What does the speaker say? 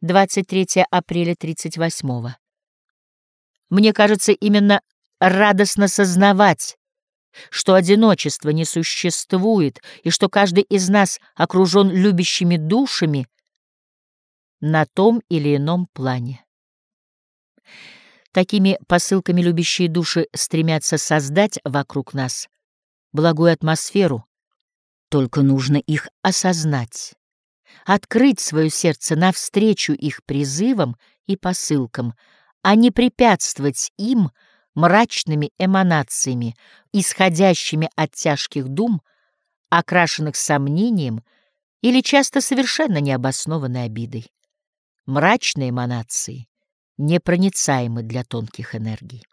23 апреля 38 -го. Мне кажется, именно радостно сознавать, что одиночество не существует и что каждый из нас окружен любящими душами на том или ином плане. Такими посылками любящие души стремятся создать вокруг нас благую атмосферу, только нужно их осознать, открыть свое сердце навстречу их призывам и посылкам, а не препятствовать им мрачными эманациями, исходящими от тяжких дум, окрашенных сомнением или часто совершенно необоснованной обидой. Мрачные эманации непроницаемы для тонких энергий.